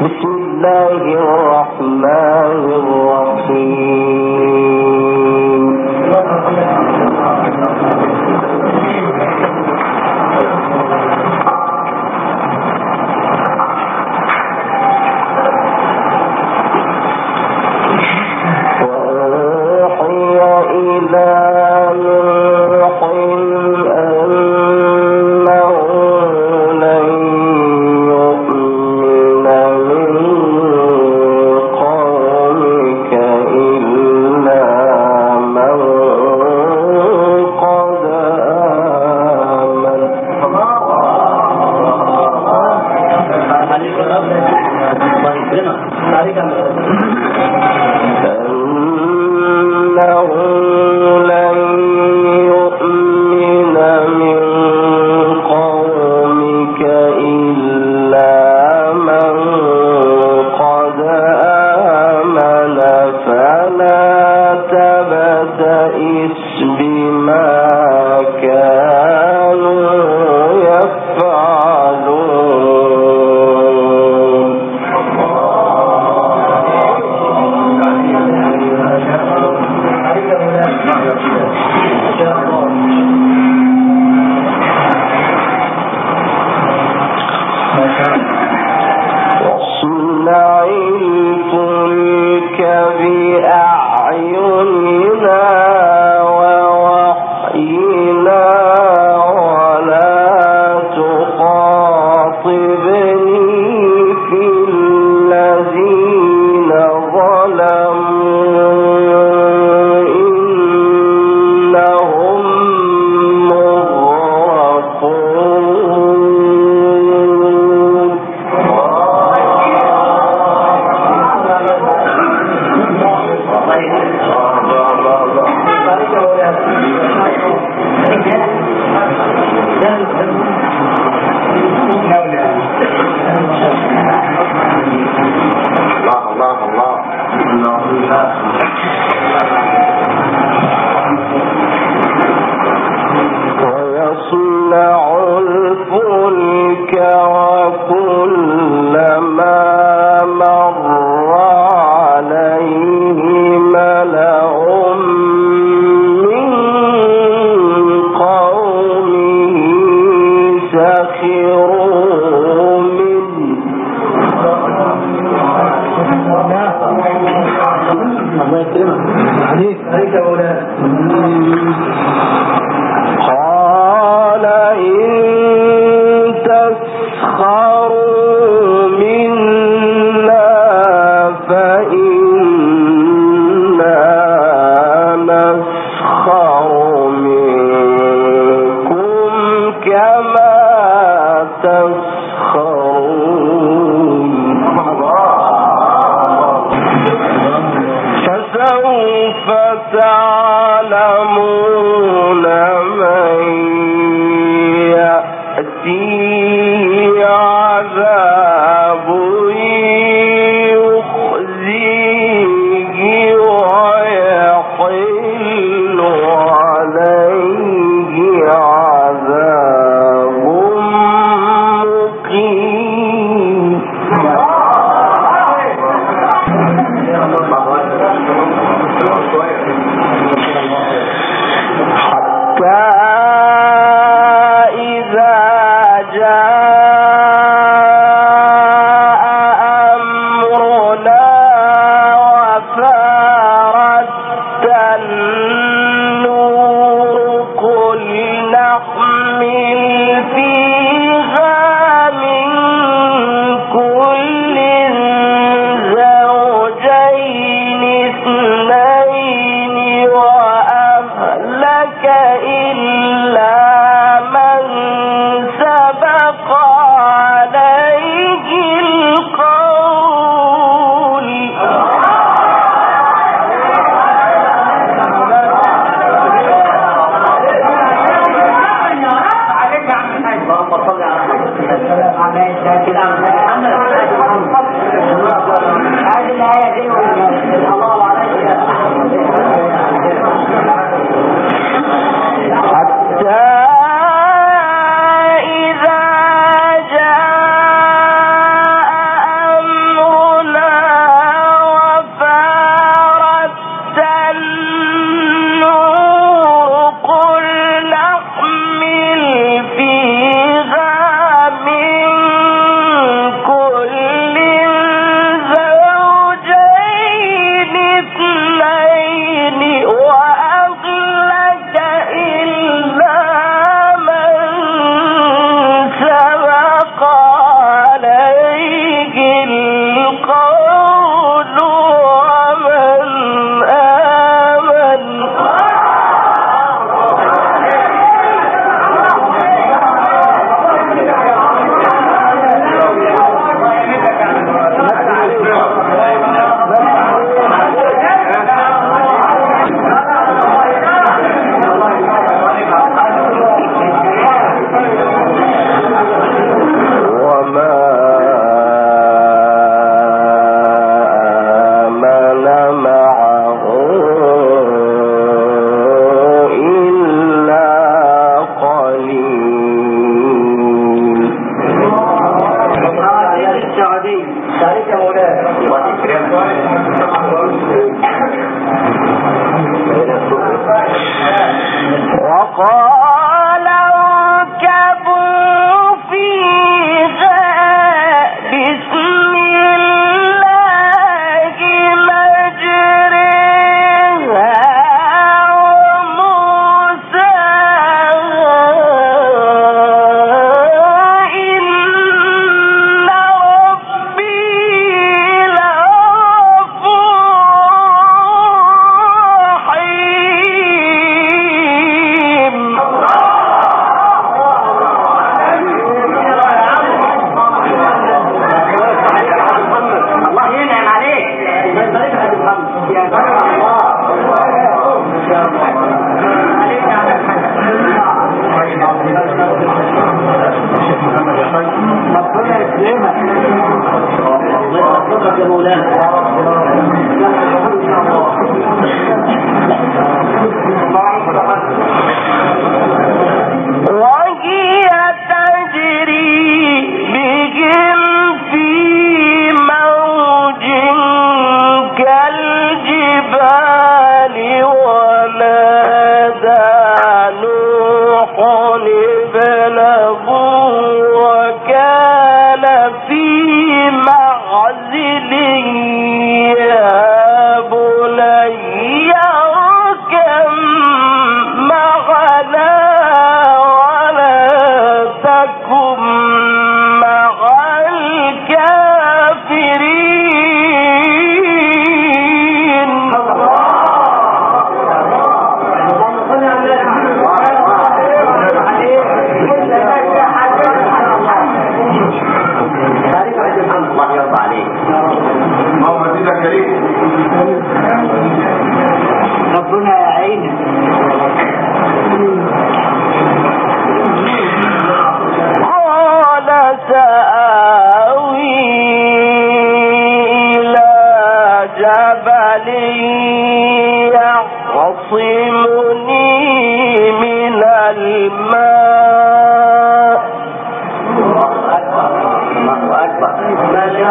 بسم الله الرحمن الرحيم. فِي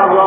الله.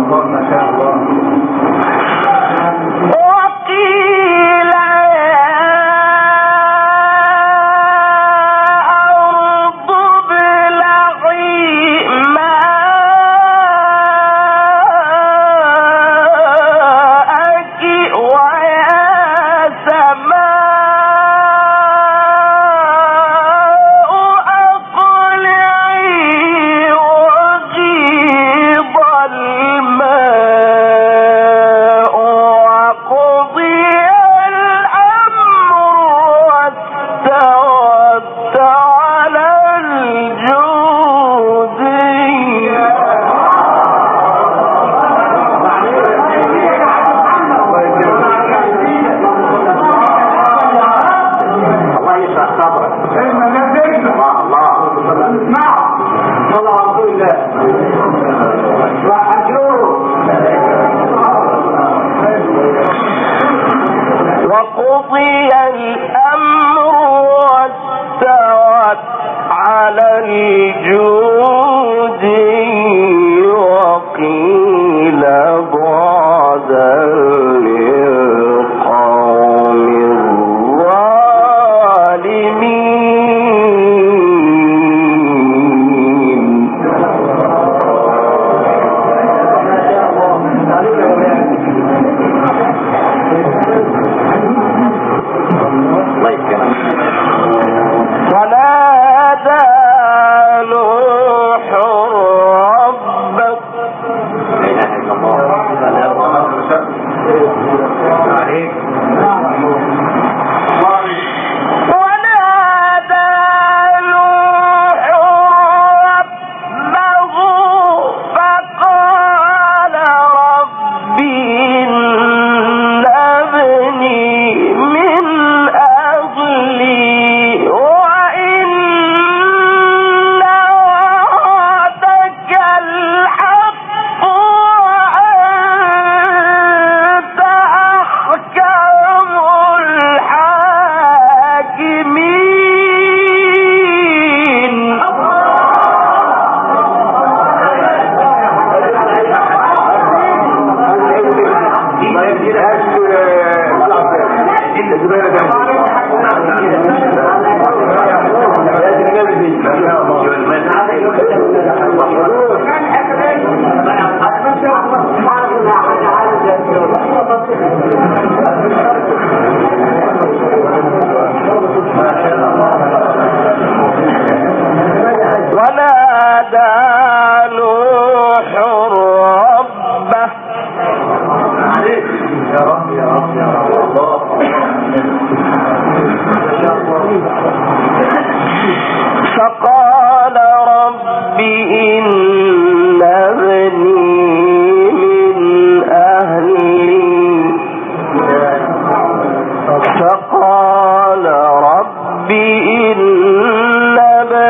Allah 也值得大家一起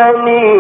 بني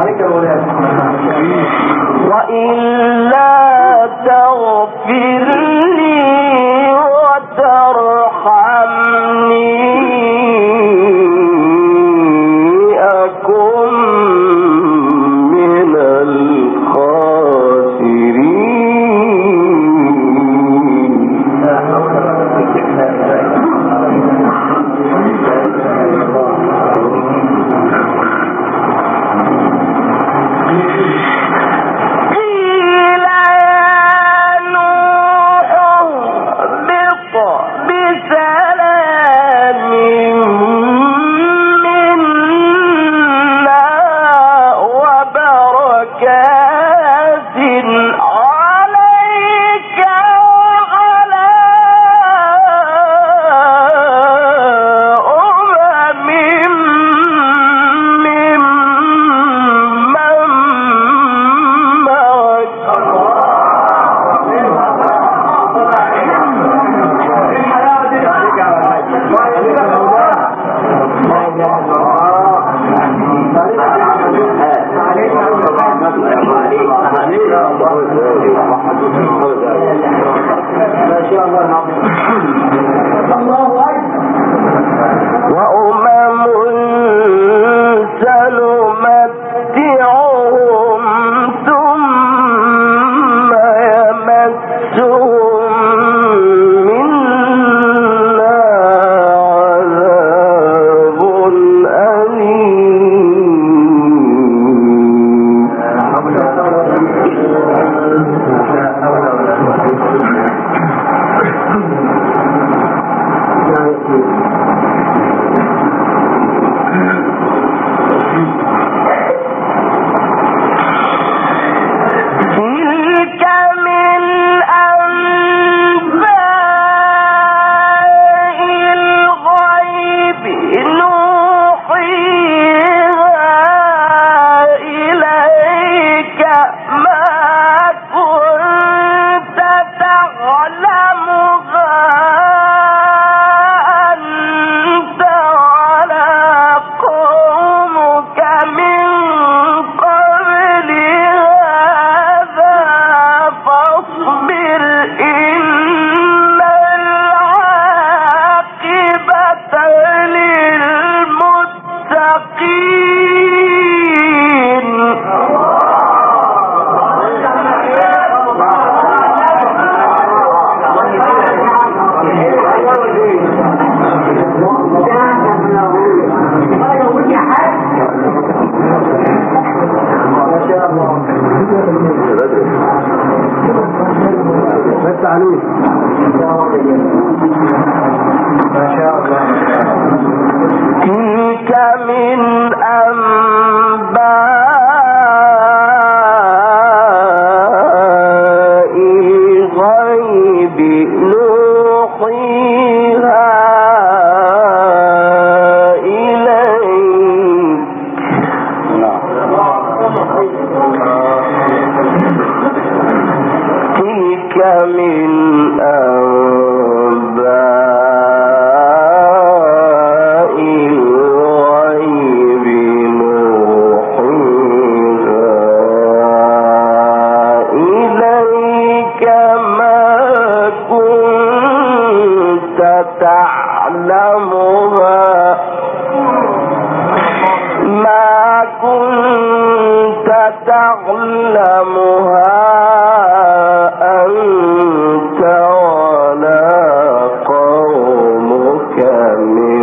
عليك مولانا وإلا تغفر do Amém.